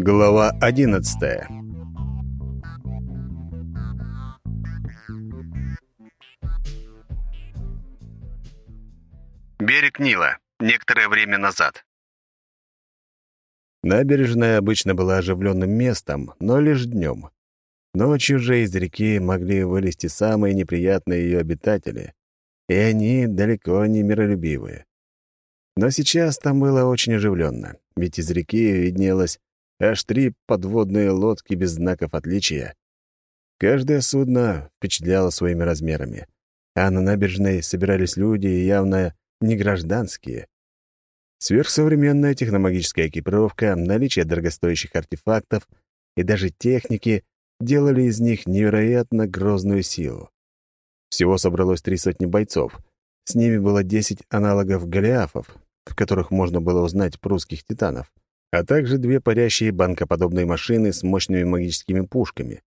Глава одиннадцатая Берег Нила. Некоторое время назад. Набережная обычно была оживленным местом, но лишь днем. Ночью же из реки могли вылезти самые неприятные ее обитатели, и они далеко не миролюбивые. Но сейчас там было очень оживленно, ведь из реки виднелось аж три подводные лодки без знаков отличия. Каждое судно впечатляло своими размерами, а на набережной собирались люди явно не гражданские. Сверхсовременная техномагическая экипировка, наличие дорогостоящих артефактов и даже техники делали из них невероятно грозную силу. Всего собралось три сотни бойцов. С ними было десять аналогов голиафов, в которых можно было узнать прусских титанов, а также две парящие банкоподобные машины с мощными магическими пушками.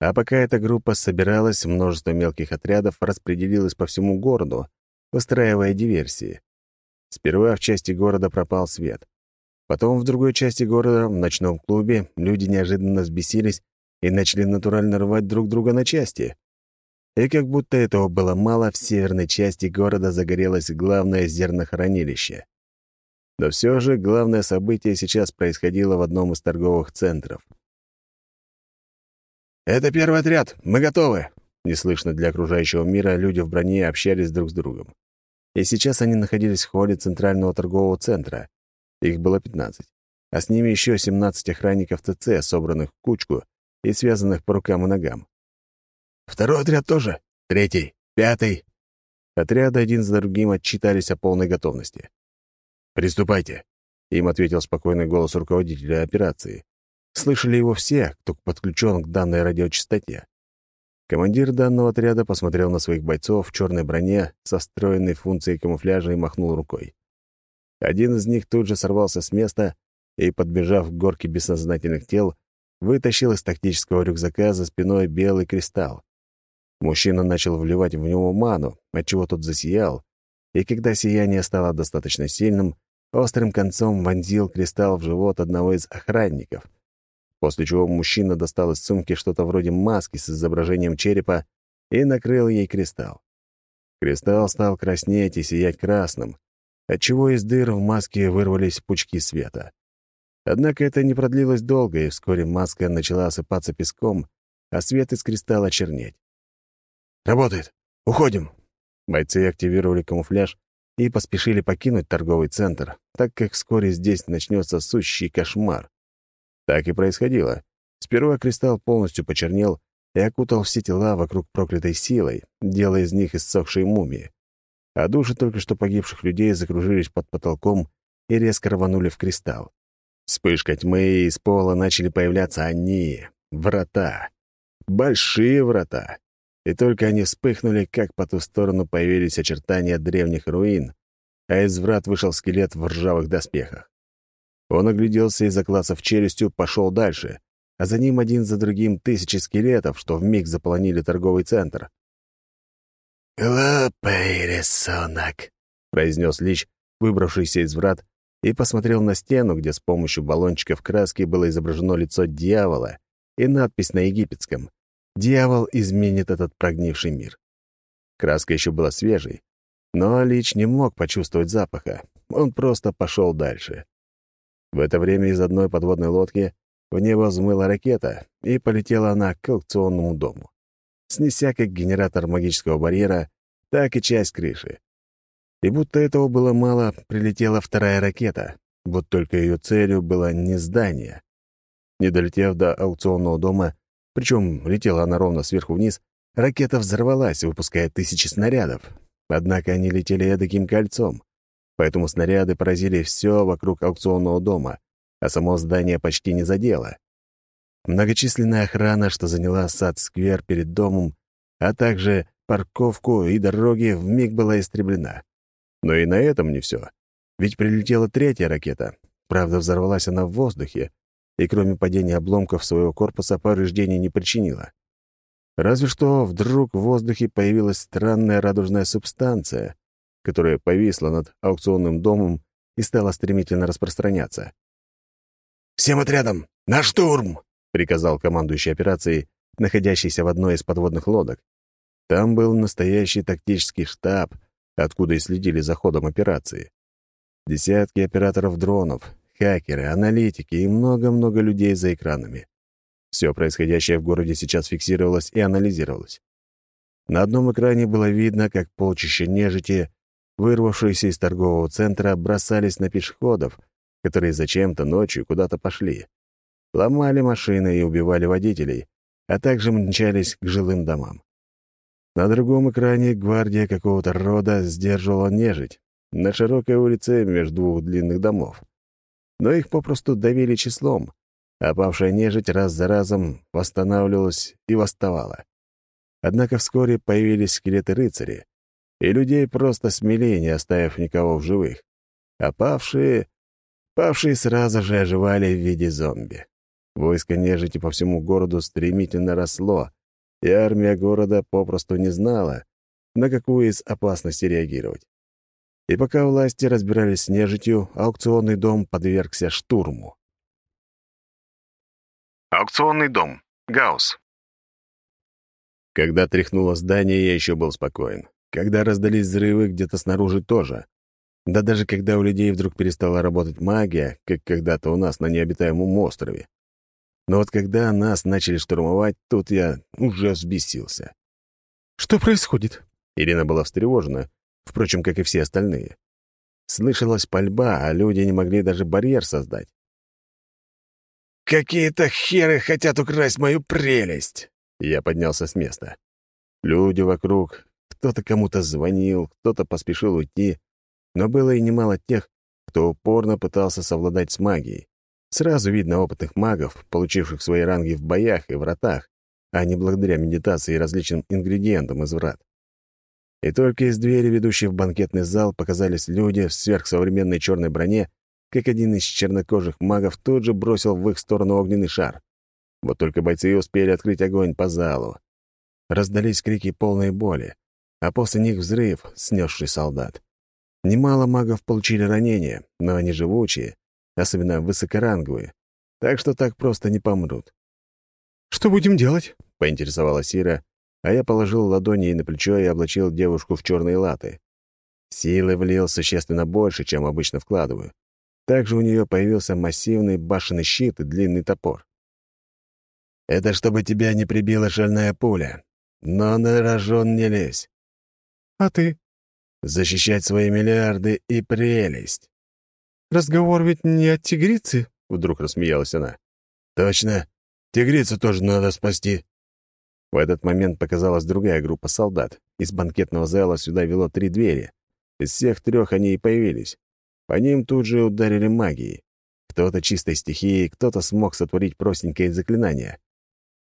А пока эта группа собиралась, множество мелких отрядов распределилось по всему городу, устраивая диверсии. Сперва в части города пропал свет. Потом в другой части города, в ночном клубе, люди неожиданно взбесились и начали натурально рвать друг друга на части. И как будто этого было мало, в северной части города загорелось главное зернохранилище. Но все же главное событие сейчас происходило в одном из торговых центров. «Это первый отряд! Мы готовы!» Неслышно для окружающего мира люди в броне общались друг с другом. И сейчас они находились в холле центрального торгового центра. Их было 15. А с ними еще 17 охранников ТЦ, собранных в кучку и связанных по рукам и ногам. Второй отряд тоже. Третий. Пятый. Отряды один за другим отчитались о полной готовности. «Приступайте», — им ответил спокойный голос руководителя операции. Слышали его все, кто подключен к данной радиочастоте. Командир данного отряда посмотрел на своих бойцов в черной броне со встроенной функцией камуфляжа и махнул рукой. Один из них тут же сорвался с места и, подбежав к горке бессознательных тел, вытащил из тактического рюкзака за спиной белый кристалл. Мужчина начал вливать в него ману, отчего тот засиял, и когда сияние стало достаточно сильным, острым концом вонзил кристалл в живот одного из охранников, после чего мужчина достал из сумки что-то вроде маски с изображением черепа и накрыл ей кристалл. Кристалл стал краснеть и сиять красным, отчего из дыр в маске вырвались пучки света. Однако это не продлилось долго, и вскоре маска начала осыпаться песком, а свет из кристалла чернеть. «Работает! Уходим!» Бойцы активировали камуфляж и поспешили покинуть торговый центр, так как вскоре здесь начнется сущий кошмар. Так и происходило. Сперва кристалл полностью почернел и окутал все тела вокруг проклятой силой, делая из них иссохшие мумии. А души только что погибших людей закружились под потолком и резко рванули в кристалл. Вспышка тьмы, и из пола начали появляться они — врата. Большие врата и только они вспыхнули, как по ту сторону появились очертания древних руин, а из врат вышел скелет в ржавых доспехах. Он огляделся и, заклацав челюстью, пошел дальше, а за ним один за другим тысячи скелетов, что вмиг заполонили торговый центр. «Глупый рисунок», — произнес Лич, выбравшийся из врат, и посмотрел на стену, где с помощью баллончиков краски было изображено лицо дьявола и надпись на египетском Дьявол изменит этот прогнивший мир. Краска еще была свежей, но Лич не мог почувствовать запаха. Он просто пошел дальше. В это время из одной подводной лодки в небо взмыла ракета, и полетела она к аукционному дому, снеся как генератор магического барьера, так и часть крыши. И будто этого было мало, прилетела вторая ракета, вот только ее целью было не здание. Не долетев до аукционного дома, причем летела она ровно сверху вниз, ракета взорвалась, выпуская тысячи снарядов. Однако они летели эдаким кольцом, поэтому снаряды поразили все вокруг аукционного дома, а само здание почти не задело. Многочисленная охрана, что заняла сад-сквер перед домом, а также парковку и дороги, вмиг была истреблена. Но и на этом не все. Ведь прилетела третья ракета. Правда, взорвалась она в воздухе, и кроме падения обломков своего корпуса повреждений не причинила. Разве что вдруг в воздухе появилась странная радужная субстанция, которая повисла над аукционным домом и стала стремительно распространяться. всем отрядам, на штурм!» — приказал командующий операцией, находящийся в одной из подводных лодок. Там был настоящий тактический штаб, откуда и следили за ходом операции. Десятки операторов дронов, хакеры, аналитики и много-много людей за экранами. Все происходящее в городе сейчас фиксировалось и анализировалось. На одном экране было видно, как полчища нежити, вырвавшиеся из торгового центра, бросались на пешеходов, которые зачем-то ночью куда-то пошли. Ломали машины и убивали водителей, а также мчались к жилым домам. На другом экране гвардия какого-то рода сдерживала нежить на широкой улице между двух длинных домов. Но их попросту давили числом, а павшая нежить раз за разом восстанавливалась и восставала. Однако вскоре появились скелеты-рыцари, и людей просто смели, не оставив никого в живых. А павшие... Павшие сразу же оживали в виде зомби. Войско нежити по всему городу стремительно росло, и армия города попросту не знала, на какую из опасностей реагировать. И пока власти разбирались с нежитью, аукционный дом подвергся штурму. Аукционный дом. Гаусс. Когда тряхнуло здание, я еще был спокоен. Когда раздались взрывы, где-то снаружи тоже. Да даже когда у людей вдруг перестала работать магия, как когда-то у нас на необитаемом острове. Но вот когда нас начали штурмовать, тут я уже взбесился. «Что происходит?» Ирина была встревожена, впрочем, как и все остальные. Слышалась пальба, а люди не могли даже барьер создать. «Какие-то херы хотят украсть мою прелесть!» Я поднялся с места. Люди вокруг, кто-то кому-то звонил, кто-то поспешил уйти, но было и немало тех, кто упорно пытался совладать с магией. Сразу видно опытных магов, получивших свои ранги в боях и вратах, а не благодаря медитации и различным ингредиентам из врат. И только из двери, ведущей в банкетный зал, показались люди в сверхсовременной черной броне как один из чернокожих магов тут же бросил в их сторону огненный шар. Вот только бойцы успели открыть огонь по залу. Раздались крики полной боли, а после них взрыв, снесший солдат. Немало магов получили ранения, но они живучие, особенно высокоранговые, так что так просто не помрут. «Что будем делать?» — поинтересовалась Ира, а я положил ладони ей на плечо и облачил девушку в черные латы. Силы влил существенно больше, чем обычно вкладываю. Также у нее появился массивный башенный щит и длинный топор. «Это чтобы тебя не прибила шальная пуля. Но на рожон не лезь». «А ты?» «Защищать свои миллиарды и прелесть». «Разговор ведь не от тигрицы?» — вдруг рассмеялась она. «Точно. Тигрицу тоже надо спасти». В этот момент показалась другая группа солдат. Из банкетного зала сюда вело три двери. Из всех трех они и появились. По ним тут же ударили магией. Кто-то чистой стихией, кто-то смог сотворить простенькое заклинание.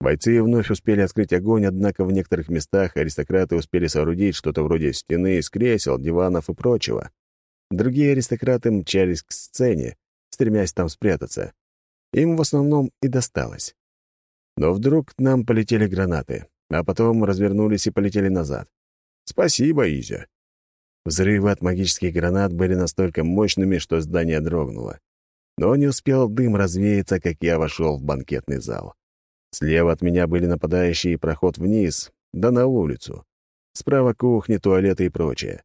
Бойцы вновь успели открыть огонь, однако в некоторых местах аристократы успели соорудить что-то вроде стены из кресел, диванов и прочего. Другие аристократы мчались к сцене, стремясь там спрятаться. Им в основном и досталось. Но вдруг к нам полетели гранаты, а потом развернулись и полетели назад. Спасибо, Изя. Взрывы от магических гранат были настолько мощными, что здание дрогнуло. Но не успел дым развеяться, как я вошел в банкетный зал. Слева от меня были нападающие проход вниз, да на улицу. Справа кухня, туалеты и прочее.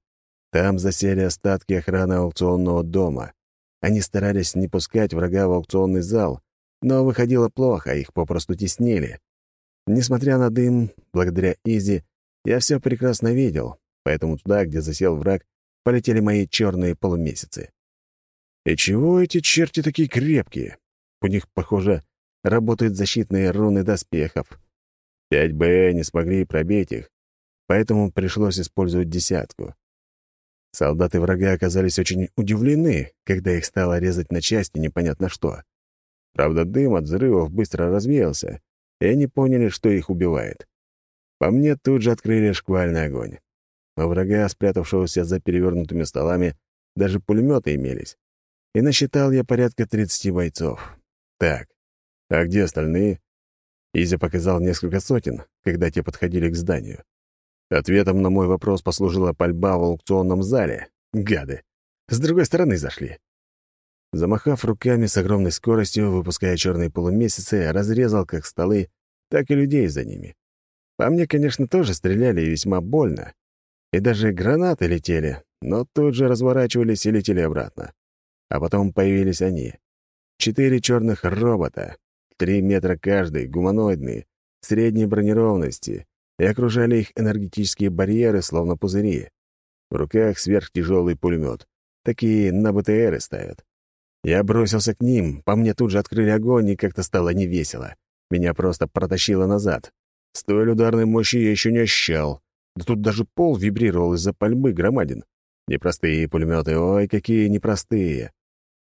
Там засели остатки охраны аукционного дома. Они старались не пускать врага в аукционный зал, но выходило плохо, их попросту теснили. Несмотря на дым, благодаря Изи, я все прекрасно видел, поэтому туда, где засел враг, полетели мои черные полумесяцы. И чего эти черти такие крепкие? У них, похоже, работают защитные руны доспехов. 5Б не смогли пробить их, поэтому пришлось использовать десятку. Солдаты врага оказались очень удивлены, когда их стало резать на части непонятно что. Правда, дым от взрывов быстро развеялся, и они поняли, что их убивает. По мне тут же открыли шквальный огонь. У врага, спрятавшегося за перевернутыми столами, даже пулеметы имелись. И насчитал я порядка 30 бойцов. Так, а где остальные? Изя показал несколько сотен, когда те подходили к зданию. Ответом на мой вопрос послужила пальба в аукционном зале. Гады. С другой стороны зашли. Замахав руками с огромной скоростью, выпуская черные полумесяцы, разрезал как столы, так и людей за ними. По мне, конечно, тоже стреляли и весьма больно. И даже гранаты летели, но тут же разворачивались и летели обратно. А потом появились они. Четыре черных робота, три метра каждый, гуманоидные, средней бронированности, и окружали их энергетические барьеры, словно пузыри. В руках сверхтяжелый пулемет. Такие на БТРы ставят. Я бросился к ним, по мне тут же открыли огонь, и как-то стало невесело. Меня просто протащило назад. Столь ударной мощи я еще не ощущал. Да тут даже пол вибрировал из-за пальмы громадин. Непростые пулеметы, ой, какие непростые.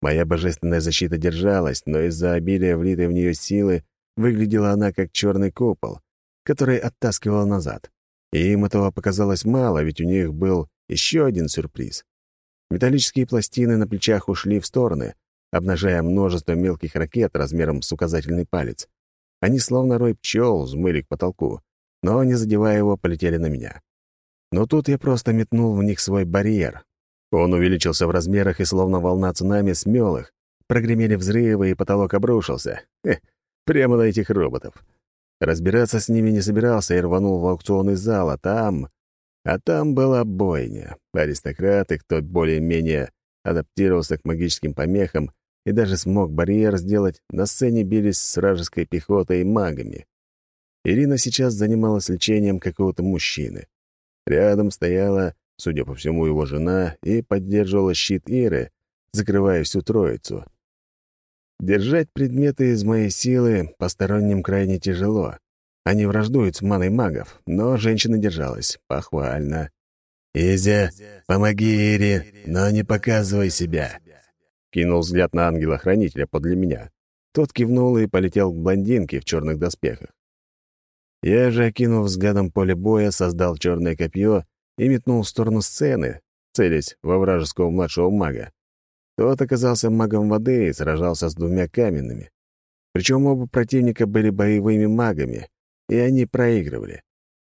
Моя божественная защита держалась, но из-за обилия влитой в нее силы выглядела она как черный купол, который оттаскивал назад. И им этого показалось мало, ведь у них был еще один сюрприз. Металлические пластины на плечах ушли в стороны, обнажая множество мелких ракет размером с указательный палец. Они, словно рой пчел, взмыли к потолку, но, не задевая его, полетели на меня. Но тут я просто метнул в них свой барьер, он увеличился в размерах и словно волна цунами смел их. Прогремели взрывы, и потолок обрушился. Хе, прямо на этих роботов. Разбираться с ними не собирался и рванул в аукционный зал, а там... А там была бойня. Аристократы, кто более-менее адаптировался к магическим помехам и даже смог барьер сделать, на сцене бились с вражеской пехотой и магами. Ирина сейчас занималась лечением какого-то мужчины. Рядом стояла судя по всему, его жена, и поддерживала щит Иры, закрывая всю троицу. Держать предметы из моей силы посторонним крайне тяжело. Они враждуют с маной магов, но женщина держалась. Похвально. «Изя, помоги Ире, но не показывай себя!» Кинул взгляд на ангела-хранителя подле меня. Тот кивнул и полетел к блондинке в черных доспехах. Я же, окинув взглядом поле боя, создал черное копье и метнул в сторону сцены, целясь во вражеского младшего мага. Тот оказался магом воды и сражался с двумя каменными. Причем оба противника были боевыми магами, и они проигрывали.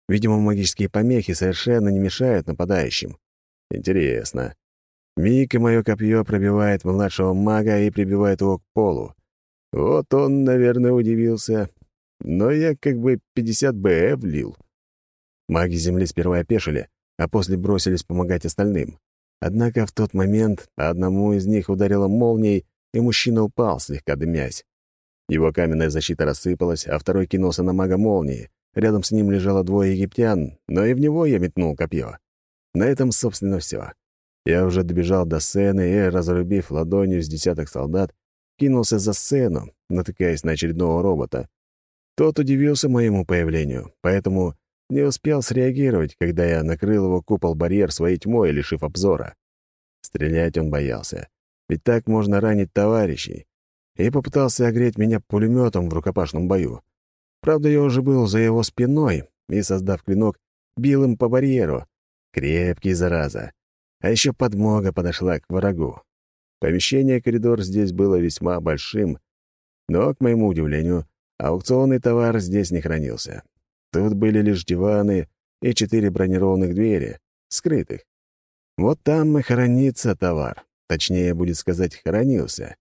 Видимо, магические помехи совершенно не мешают нападающим. Интересно. Миг и мое копье пробивает младшего мага и прибивает его к полу. Вот он, наверное, удивился. Но я как бы 50 БЭ влил. Маги Земли сперва опешили, а после бросились помогать остальным. Однако в тот момент одному из них ударило молнией, и мужчина упал, слегка дымясь. Его каменная защита рассыпалась, а второй кинулся на мага молнии. Рядом с ним лежало двое египтян, но и в него я метнул копье. На этом, собственно, все. Я уже добежал до сцены и, разрубив ладонью с десяток солдат, кинулся за сцену, натыкаясь на очередного робота. Тот удивился моему появлению, поэтому не успел среагировать, когда я накрыл его купол-барьер своей тьмой, лишив обзора. Стрелять он боялся, ведь так можно ранить товарищей, и попытался огреть меня пулеметом в рукопашном бою. Правда, я уже был за его спиной и, создав клинок, бил им по барьеру. Крепкий, зараза. А еще подмога подошла к врагу. Помещение коридор здесь было весьма большим, но, к моему удивлению, аукционный товар здесь не хранился. Тут были лишь диваны и четыре бронированных двери, скрытых. Вот там и хранится товар. Точнее, будет сказать, хранился.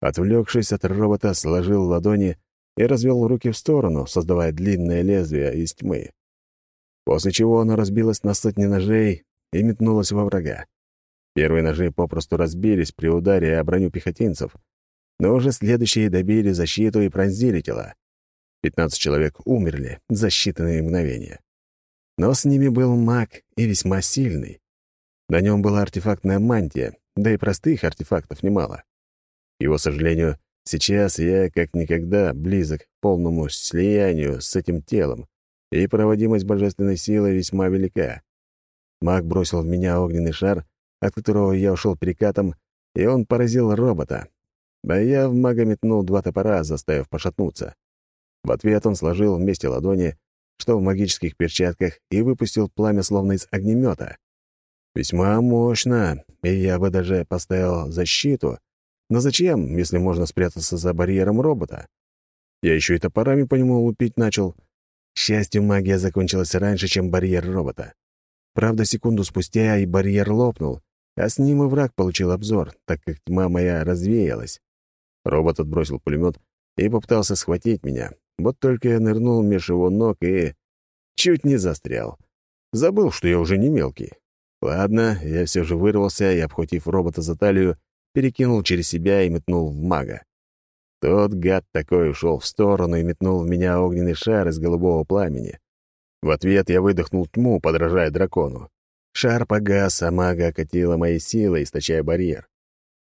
Отвлекшись от робота, сложил ладони и развел руки в сторону, создавая длинное лезвие из тьмы. После чего оно разбилось на сотни ножей и метнулось во врага. Первые ножи попросту разбились при ударе о броню пехотинцев, но уже следующие добили защиту и пронзили тела. Пятнадцать человек умерли за считанные мгновения. Но с ними был маг и весьма сильный. На нем была артефактная мантия, да и простых артефактов немало. Его сожалению, сейчас я как никогда близок к полному слиянию с этим телом, и проводимость божественной силы весьма велика. Маг бросил в меня огненный шар, от которого я ушел перекатом, и он поразил робота. А я в мага метнул два топора, заставив пошатнуться. В ответ он сложил вместе ладони, что в магических перчатках, и выпустил пламя словно из огнемета. Весьма мощно, и я бы даже поставил защиту. Но зачем, если можно спрятаться за барьером робота? Я еще и топорами по нему лупить начал. К счастью, магия закончилась раньше, чем барьер робота. Правда, секунду спустя и барьер лопнул, А с ним и враг получил обзор, так как тьма моя развеялась. Робот отбросил пулемет и попытался схватить меня. Вот только я нырнул меж его ног и... чуть не застрял. Забыл, что я уже не мелкий. Ладно, я все же вырвался и, обхватив робота за талию, перекинул через себя и метнул в мага. Тот гад такой ушел в сторону и метнул в меня огненный шар из голубого пламени. В ответ я выдохнул тьму, подражая дракону. Шар погас, а мага окатила моей силой, источая барьер.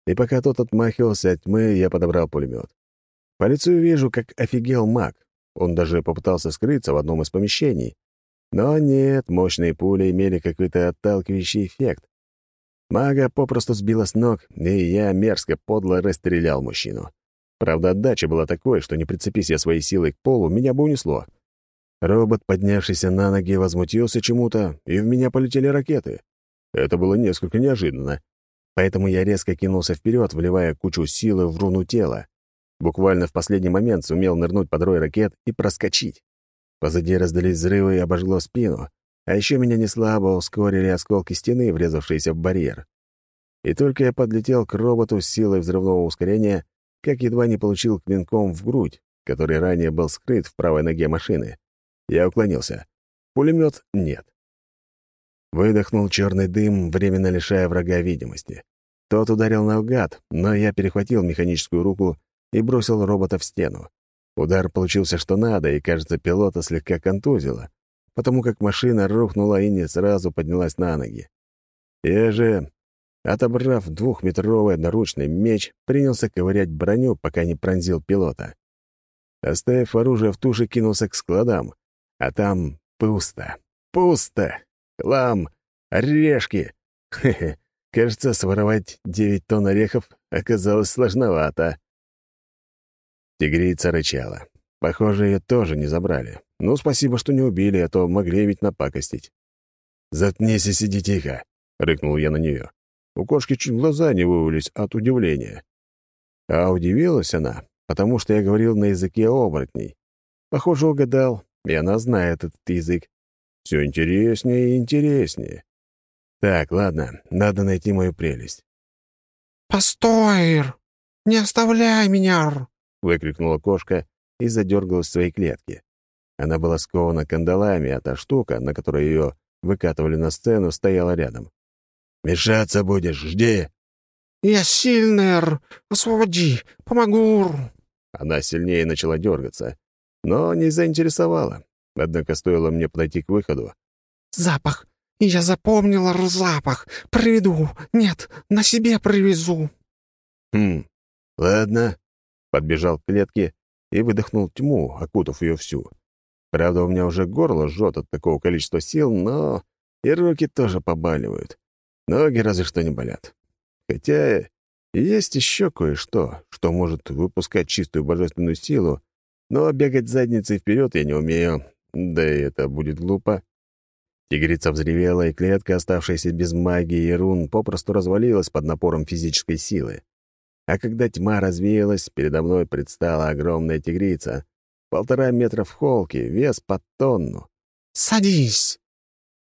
И пока тот отмахивался от тьмы, я подобрал пулемет. По лицу вижу, как офигел маг. Он даже попытался скрыться в одном из помещений. Но нет, мощные пули имели какой-то отталкивающий эффект. Мага попросту сбила с ног, и я мерзко подло расстрелял мужчину. Правда, отдача была такой, что не прицепись я своей силой к полу, меня бы унесло. Робот, поднявшийся на ноги, возмутился чему-то, и в меня полетели ракеты. Это было несколько неожиданно. Поэтому я резко кинулся вперед, вливая кучу силы в руну тела. Буквально в последний момент сумел нырнуть под рой ракет и проскочить. Позади раздались взрывы и обожгло спину, а еще меня неслабо ускорили осколки стены, врезавшиеся в барьер. И только я подлетел к роботу с силой взрывного ускорения, как едва не получил клинком в грудь, который ранее был скрыт в правой ноге машины. Я уклонился. Пулемет нет. Выдохнул черный дым, временно лишая врага видимости. Тот ударил наугад, но я перехватил механическую руку и бросил робота в стену. Удар получился что надо, и, кажется, пилота слегка контузило, потому как машина рухнула и не сразу поднялась на ноги. Я же, отобрав двухметровый одноручный меч, принялся ковырять броню, пока не пронзил пилота. Оставив оружие в туше, кинулся к складам, а там пусто. Пусто! Хлам! Орешки! Хе-хе, кажется, своровать девять тонн орехов оказалось сложновато. Тигрица рычала. Похоже, ее тоже не забрали. Ну, спасибо, что не убили, а то могли ведь напакостить. «Заткнись и сиди тихо», — рыкнул я на нее. У кошки чуть глаза не вывалились от удивления. А удивилась она, потому что я говорил на языке оборотней. Похоже, угадал, и она знает этот язык. Все интереснее и интереснее. Так, ладно, надо найти мою прелесть. «Постой! Не оставляй меня!» — выкрикнула кошка и задергалась в своей клетке. Она была скована кандалами, а та штука, на которой ее выкатывали на сцену, стояла рядом. «Мешаться будешь, жди!» «Я сильный, освободи, помогу!» Она сильнее начала дергаться, но не заинтересовала. Однако стоило мне подойти к выходу. «Запах! Я запомнила запах! Приведу! Нет, на себе привезу!» «Хм, ладно». Подбежал к клетке и выдохнул тьму, окутав ее всю. Правда, у меня уже горло жжет от такого количества сил, но и руки тоже побаливают. Ноги разве что не болят. Хотя есть еще кое-что, что может выпускать чистую божественную силу, но бегать задницей вперед я не умею, да и это будет глупо. Тигрица взревела, и клетка, оставшаяся без магии и рун, попросту развалилась под напором физической силы. А когда тьма развеялась, передо мной предстала огромная тигрица. Полтора метра в холке, вес под тонну. «Садись!»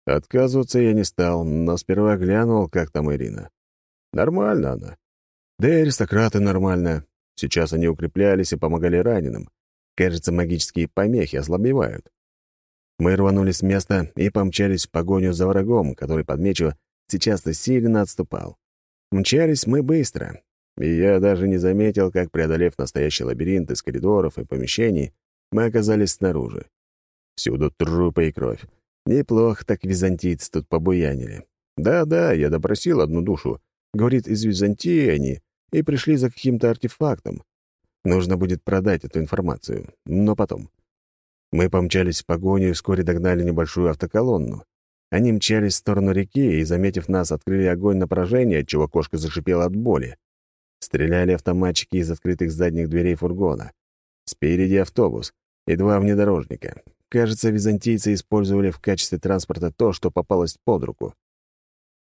Отказываться я не стал, но сперва глянул, как там Ирина. Нормально она. Да и аристократы нормально. Сейчас они укреплялись и помогали раненым. Кажется, магические помехи ослабевают. Мы рванули с места и помчались в погоню за врагом, который, подмечу, сейчас-то сильно отступал. Мчались мы быстро, и я даже не заметил, как, преодолев настоящий лабиринт из коридоров и помещений, мы оказались снаружи. Всюду трупы и кровь. Неплохо так византийцы тут побуянили. Да-да, я допросил одну душу. Говорит, из Византии они, и пришли за каким-то артефактом. Нужно будет продать эту информацию, но потом. Мы помчались в погоню и вскоре догнали небольшую автоколонну. Они мчались в сторону реки и, заметив нас, открыли огонь на поражение, отчего кошка зашипела от боли. Стреляли автоматчики из открытых задних дверей фургона. Спереди автобус и два внедорожника. Кажется, византийцы использовали в качестве транспорта то, что попалось под руку.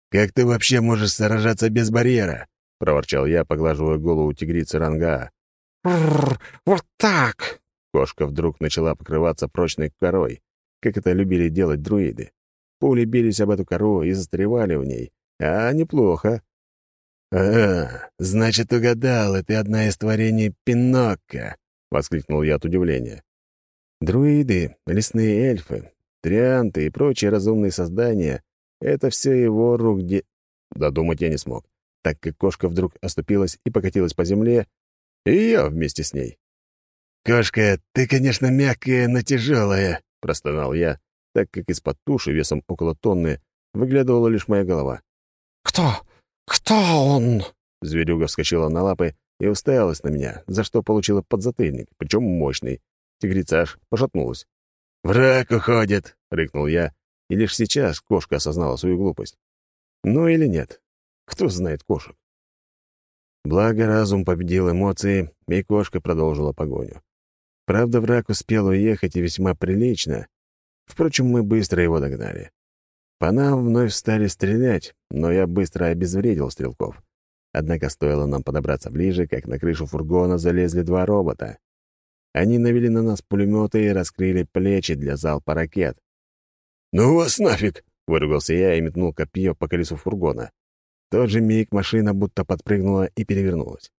«Как ты вообще можешь сражаться без барьера?» — проворчал я, поглаживая голову тигрицы ранга. вот так!» Кошка вдруг начала покрываться прочной корой, как это любили делать друиды. Пули бились об эту кору и застревали в ней, А неплохо. «А, значит, угадал, это одна из творений Пинокко!» — воскликнул я от удивления. Друиды, лесные эльфы, трианты и прочие разумные создания — это все его рук де... Додумать я не смог, так как кошка вдруг оступилась и покатилась по земле, и я вместе с ней. «Кошка, ты, конечно, мягкая, но тяжелая», — простонал я, так как из-под туши весом около тонны выглядывала лишь моя голова. «Кто? Кто он?» Зверюга вскочила на лапы и уставилась на меня, за что получила подзатыльник, причем мощный. Тигрица аж пошатнулась. «Враг уходит!» — рыкнул я, и лишь сейчас кошка осознала свою глупость. Ну или нет? Кто знает кошек? Благо разум победил эмоции, и кошка продолжила погоню. Правда, враг успел уехать и весьма прилично. Впрочем, мы быстро его догнали. По нам вновь стали стрелять, но я быстро обезвредил стрелков. Однако стоило нам подобраться ближе, как на крышу фургона залезли два робота. Они навели на нас пулеметы и раскрыли плечи для залпа ракет. «Ну вас нафиг!» — выругался я и метнул копье по колесу фургона. Тот же миг машина будто подпрыгнула и перевернулась.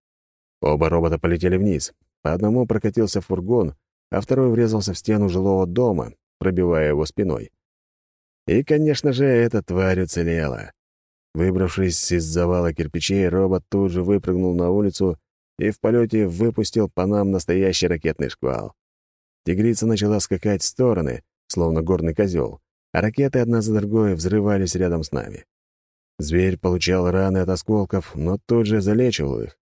Оба робота полетели вниз. По одному прокатился фургон, а второй врезался в стену жилого дома, пробивая его спиной. И, конечно же, эта тварь уцелела. Выбравшись из завала кирпичей, робот тут же выпрыгнул на улицу и в полете выпустил по нам настоящий ракетный шквал. Тигрица начала скакать в стороны, словно горный козел, а ракеты одна за другой взрывались рядом с нами. Зверь получал раны от осколков, но тут же залечивал их.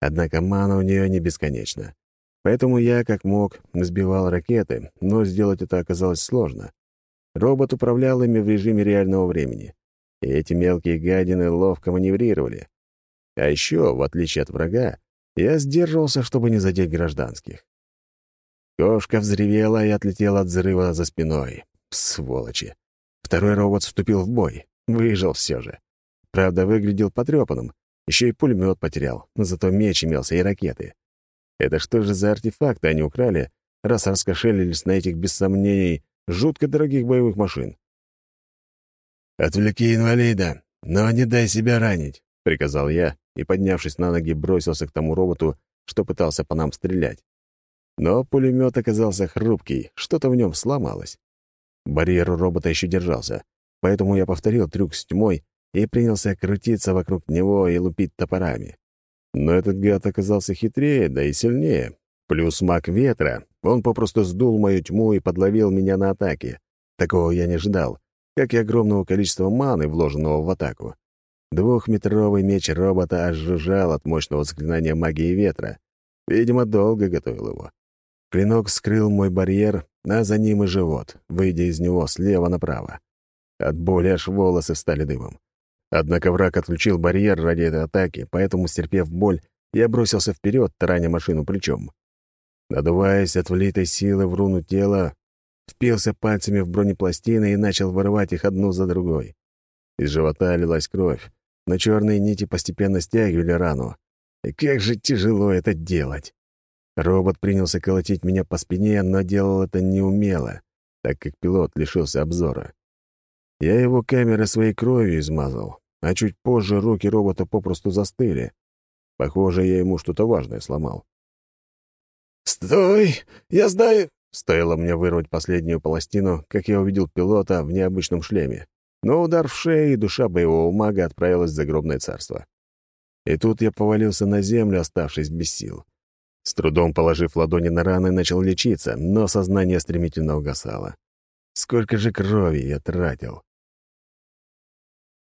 Однако мана у нее не бесконечна. Поэтому я, как мог, сбивал ракеты, но сделать это оказалось сложно. Робот управлял ими в режиме реального времени. И эти мелкие гадины ловко маневрировали. А еще, в отличие от врага, я сдерживался, чтобы не задеть гражданских. Кошка взревела и отлетела от взрыва за спиной. Сволочи. Второй робот вступил в бой. Выжил все же. Правда, выглядел потрепанным. Еще и пулемет потерял, но зато меч имелся и ракеты. Это что же за артефакты они украли, раз раскошелились на этих, без сомнений, жутко дорогих боевых машин? «Отвлеки инвалида, но не дай себя ранить», — приказал я и, поднявшись на ноги, бросился к тому роботу, что пытался по нам стрелять. Но пулемет оказался хрупкий, что-то в нем сломалось. Барьер у робота еще держался, поэтому я повторил трюк с тьмой и принялся крутиться вокруг него и лупить топорами. Но этот гад оказался хитрее, да и сильнее. Плюс маг ветра. Он попросту сдул мою тьму и подловил меня на атаке. Такого я не ждал, как и огромного количества маны, вложенного в атаку. Двухметровый меч робота аж жужжал от мощного заклинания магии ветра. Видимо, долго готовил его. Клинок скрыл мой барьер, а за ним и живот, выйдя из него слева направо. От боли аж волосы стали дымом. Однако враг отключил барьер ради этой атаки, поэтому, стерпев боль, я бросился вперед, тараня машину плечом. Надуваясь от влитой силы в руну тела, впился пальцами в бронепластины и начал вырывать их одну за другой. Из живота лилась кровь, но черные нити постепенно стягивали рану. И как же тяжело это делать! Робот принялся колотить меня по спине, но делал это неумело, так как пилот лишился обзора. Я его камерой своей кровью измазал, а чуть позже руки робота попросту застыли. Похоже, я ему что-то важное сломал. «Стой! Я знаю!» Стоило мне вырвать последнюю пластину, как я увидел пилота в необычном шлеме. Но удар в шею, и душа боевого мага отправилась в загробное царство. И тут я повалился на землю, оставшись без сил. С трудом положив ладони на раны, начал лечиться, но сознание стремительно угасало. Сколько же крови я тратил.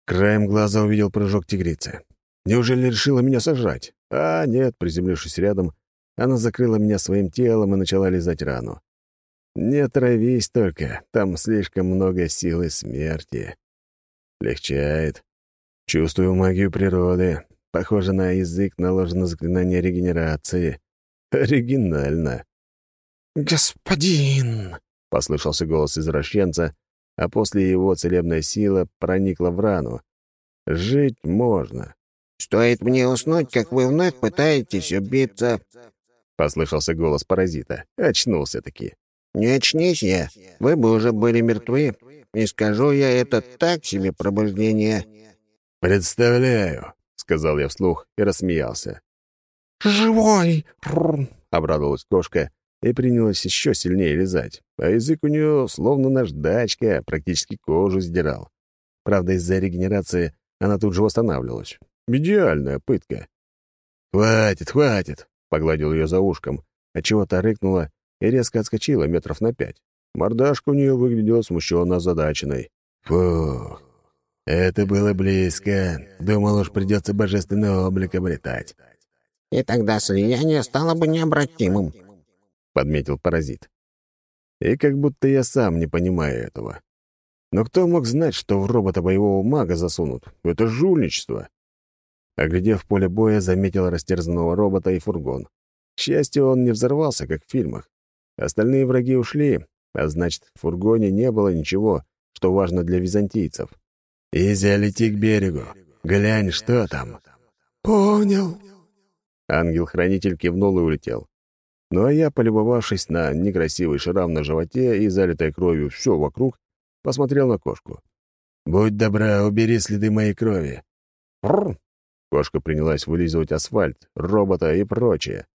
Краем глаза увидел прыжок тигрицы. Неужели решила меня сожрать? А, нет, приземлившись рядом, она закрыла меня своим телом и начала лизать рану. Не травись только, там слишком много силы смерти. Легчает. Чувствую магию природы. Похоже на язык наложено заклинание регенерации. Оригинально. «Господин!» — послышался голос извращенца, а после его целебная сила проникла в рану. Жить можно. «Стоит мне уснуть, как вы вновь пытаетесь убиться», — послышался голос паразита. Очнулся-таки. «Не очнись я, вы бы уже были мертвы, и скажу я это так себе пробуждение». «Представляю», — сказал я вслух и рассмеялся. «Живой!» — обрадовалась кошка и принялась еще сильнее лизать, а язык у нее словно наждачка, практически кожу сдирал. Правда, из-за регенерации она тут же восстанавливалась. Идеальная пытка. «Хватит, хватит!» — погладил ее за ушком, отчего-то рыкнула и резко отскочила метров на пять. Мордашка у нее выглядела смущенно озадаченной. «Фух, это было близко. Думал, уж придется божественный облик обретать». «И тогда слияние стало бы необратимым», — подметил паразит. И как будто я сам не понимаю этого. Но кто мог знать, что в робота боевого мага засунут? Это жульничество. Оглядев поле боя, заметил растерзанного робота и фургон. К счастью, он не взорвался, как в фильмах. Остальные враги ушли, а значит, в фургоне не было ничего, что важно для византийцев. «Изя, лети к берегу. Глянь, что там». «Понял». Ангел-хранитель кивнул и улетел. Ну а я, полюбовавшись на некрасивый шрам на животе и залитой кровью все вокруг, посмотрел на кошку. «Будь добра, убери следы моей крови». «Рррр!» Кошка принялась вылизывать асфальт, робота и прочее.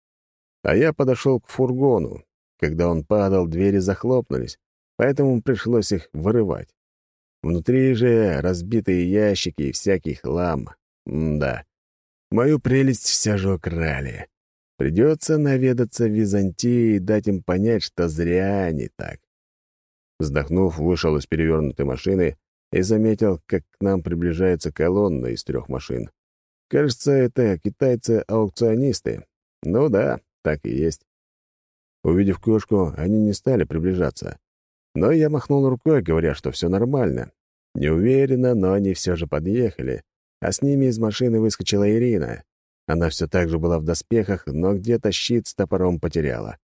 А я подошел к фургону. Когда он падал, двери захлопнулись, поэтому пришлось их вырывать. Внутри же разбитые ящики и всякий хлам. М да. Мою прелесть все же украли. Придется наведаться в Византии и дать им понять, что зря они так. Вздохнув, вышел из перевернутой машины и заметил, как к нам приближается колонна из трех машин. Кажется, это китайцы-аукционисты. Ну да, так и есть. Увидев кошку, они не стали приближаться. Но я махнул рукой, говоря, что все нормально. Не уверенно, но они все же подъехали, а с ними из машины выскочила Ирина. Она все так же была в доспехах, но где-то щит с топором потеряла.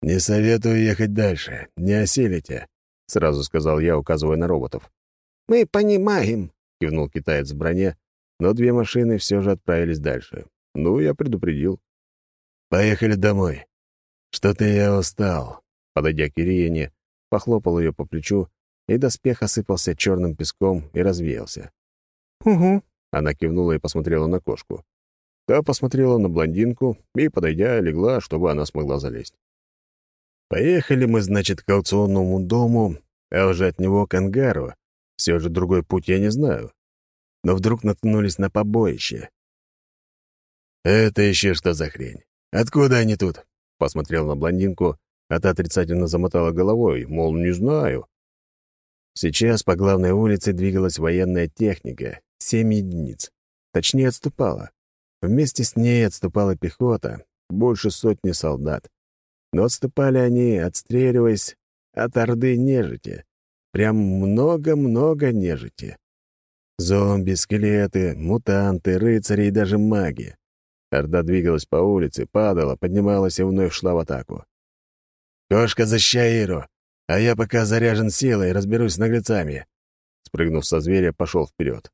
«Не советую ехать дальше, не осилите», — сразу сказал я, указывая на роботов. «Мы понимаем», — кивнул китаец в броне, но две машины все же отправились дальше. Ну, я предупредил. «Поехали домой. Что-то я устал». Подойдя к Ирине, похлопал ее по плечу, и доспех осыпался черным песком и развеялся. «Угу», — она кивнула и посмотрела на кошку. Та посмотрела на блондинку и, подойдя, легла, чтобы она смогла залезть. Поехали мы, значит, к аукционному дому, а уже от него к ангару. Все же другой путь я не знаю. Но вдруг наткнулись на побоище. «Это еще что за хрень? Откуда они тут?» Посмотрел на блондинку, а та отрицательно замотала головой, мол, не знаю. Сейчас по главной улице двигалась военная техника, семь единиц. Точнее, отступала. Вместе с ней отступала пехота, больше сотни солдат. Но отступали они, отстреливаясь от орды нежити. Прям много-много нежити. Зомби, скелеты, мутанты, рыцари и даже маги. Орда двигалась по улице, падала, поднималась и вновь шла в атаку. «Кошка, защищай Иру, а я пока заряжен силой, разберусь с наглецами». Спрыгнув со зверя, пошел вперед.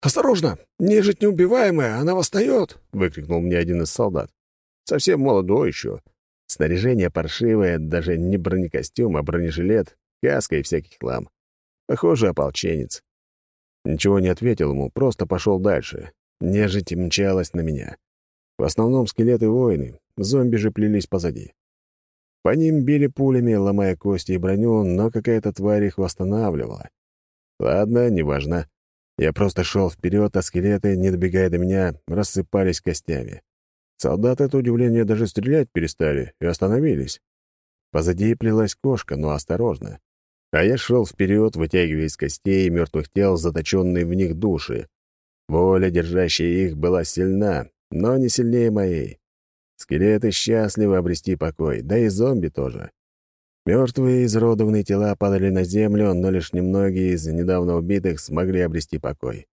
«Осторожно! Нежить неубиваемая, она восстает!» — выкрикнул мне один из солдат. Совсем молодой еще. Снаряжение паршивое, даже не бронекостюм, а бронежилет, каска и всякий хлам. Похоже, ополченец. Ничего не ответил ему, просто пошел дальше. Нежить мчалась на меня. В основном скелеты воины, зомби же плелись позади. По ним били пулями, ломая кости и броню, но какая-то тварь их восстанавливала. Ладно, неважно. Я просто шел вперед, а скелеты, не добегая до меня, рассыпались костями. Солдаты от удивления даже стрелять перестали и остановились. Позади плелась кошка, но осторожно. А я шел вперед, вытягивая из костей мертвых тел заточенные в них души. Воля, держащая их, была сильна, но не сильнее моей. Скелеты счастливы обрести покой, да и зомби тоже. Мертвые изродованные тела падали на землю, но лишь немногие из недавно убитых смогли обрести покой.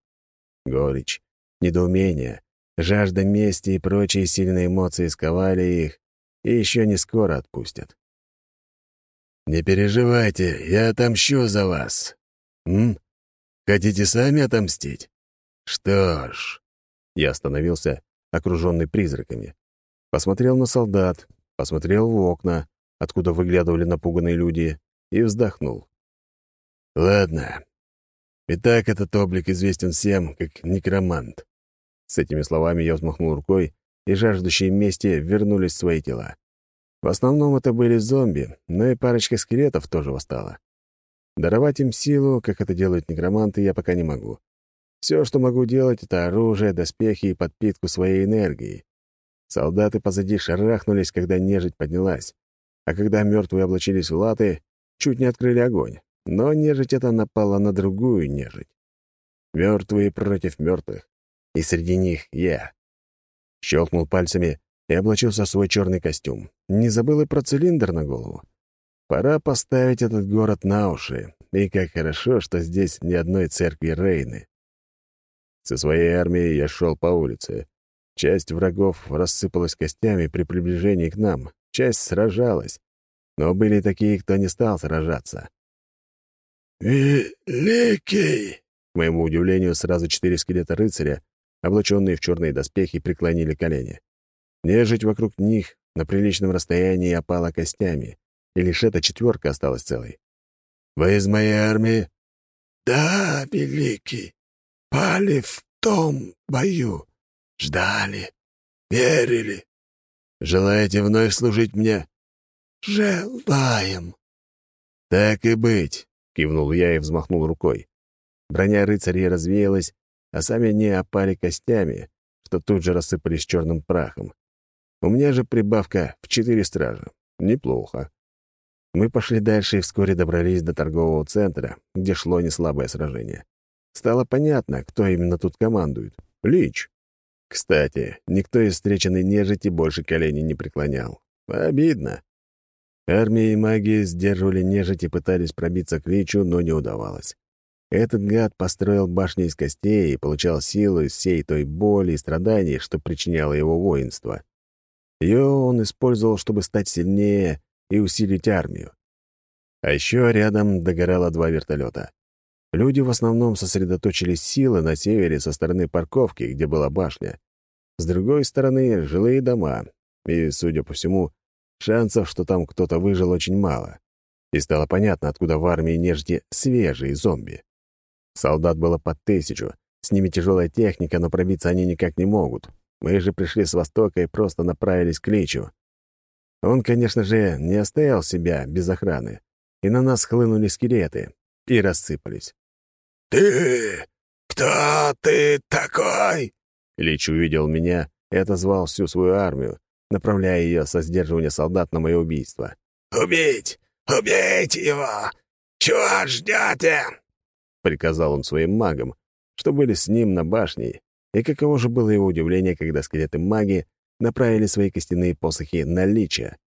Горечь, недоумение, жажда мести и прочие сильные эмоции сковали их и еще не скоро отпустят. «Не переживайте, я отомщу за вас. М? Хотите сами отомстить? Что ж...» Я остановился, окруженный призраками. Посмотрел на солдат, посмотрел в окна, откуда выглядывали напуганные люди, и вздохнул. «Ладно. И так этот облик известен всем, как некромант. С этими словами я взмахнул рукой, и жаждущие мести вернулись в свои тела. В основном это были зомби, но и парочка скелетов тоже восстала. Даровать им силу, как это делают некроманты, я пока не могу. Все, что могу делать, — это оружие, доспехи и подпитку своей энергии. Солдаты позади шарахнулись, когда нежить поднялась, а когда мертвые облачились в латы, чуть не открыли огонь. Но нежить эта напала на другую нежить. Мертвые против мертвых. И среди них я. Щелкнул пальцами и облачился в свой черный костюм. Не забыл и про цилиндр на голову. Пора поставить этот город на уши. И как хорошо, что здесь ни одной церкви Рейны. Со своей армией я шел по улице. Часть врагов рассыпалась костями при приближении к нам, часть сражалась. Но были такие, кто не стал сражаться. «Великий!» К моему удивлению, сразу четыре скелета рыцаря, облаченные в черные доспехи, преклонили колени. Нежить вокруг них на приличном расстоянии опала костями, и лишь эта четверка осталась целой. «Вы из моей армии?» «Да, великий. Пали в том бою. Ждали. Верили. Желаете вновь служить мне?» «Желаем». «Так и быть», — кивнул я и взмахнул рукой. Броня рыцарей развеялась, а сами они опали костями, что тут же рассыпались черным прахом. У меня же прибавка в четыре стража. Неплохо. Мы пошли дальше и вскоре добрались до торгового центра, где шло неслабое сражение. Стало понятно, кто именно тут командует. Лич. Кстати, никто из встреченной нежити больше колени не преклонял. Обидно. Армия и маги сдерживали нежить и пытались пробиться к Личу, но не удавалось. Этот гад построил башни из костей и получал силу из всей той боли и страданий, что причиняло его воинство. Ее он использовал, чтобы стать сильнее и усилить армию. А еще рядом догорало два вертолета. Люди в основном сосредоточили силы на севере со стороны парковки, где была башня. С другой стороны — жилые дома, и, судя по всему, шансов, что там кто-то выжил, очень мало. И стало понятно, откуда в армии нежити свежие зомби. Солдат было под тысячу, с ними тяжелая техника, но пробиться они никак не могут. Мы же пришли с востока и просто направились к Личу. Он, конечно же, не оставил себя без охраны, и на нас хлынули скелеты и рассыпались. «Ты? Кто ты такой?» Лич увидел меня и отозвал всю свою армию, направляя ее со сдерживания солдат на мое убийство. «Убить! Убейте его! Чего ждете?» Приказал он своим магам, что были с ним на башне, и каково же было его удивление, когда скелеты-маги направили свои костяные посохи на Лича.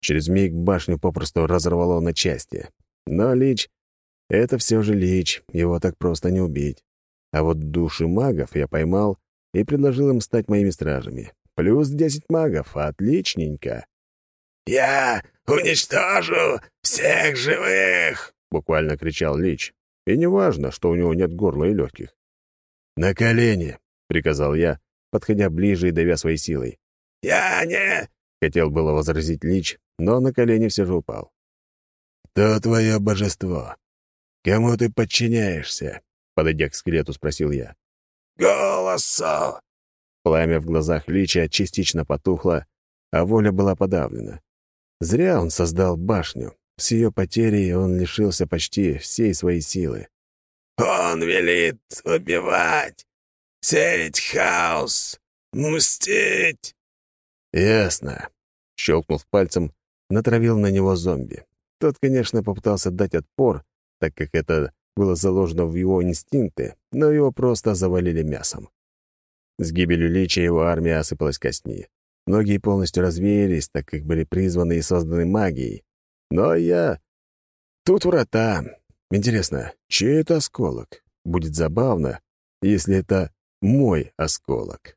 Через миг башню попросту разорвало на части. Но Лич — это все же Лич, его так просто не убить. А вот души магов я поймал и предложил им стать моими стражами. Плюс десять магов, отличненько. «Я уничтожу всех живых!» — буквально кричал Лич. И неважно, что у него нет горла и легких. «На колени!» — приказал я, подходя ближе и давя своей силой. «Я не...» — хотел было возразить Лич, но на колени все же упал. «Кто твое божество? Кому ты подчиняешься?» — подойдя к скелету, спросил я. «Голосу!» Пламя в глазах Лича частично потухло, а воля была подавлена. Зря он создал башню. С ее потерей он лишился почти всей своей силы. «Он велит убивать, сеять хаос, мстить!» «Ясно». Щелкнув пальцем, натравил на него зомби. Тот, конечно, попытался дать отпор, так как это было заложено в его инстинкты, но его просто завалили мясом. С гибелью Лича его армия осыпалась костьми. Многие полностью развеялись, так как были призваны и созданы магией. Но я... Тут врата. Интересно, чей это осколок? Будет забавно, если это мой осколок.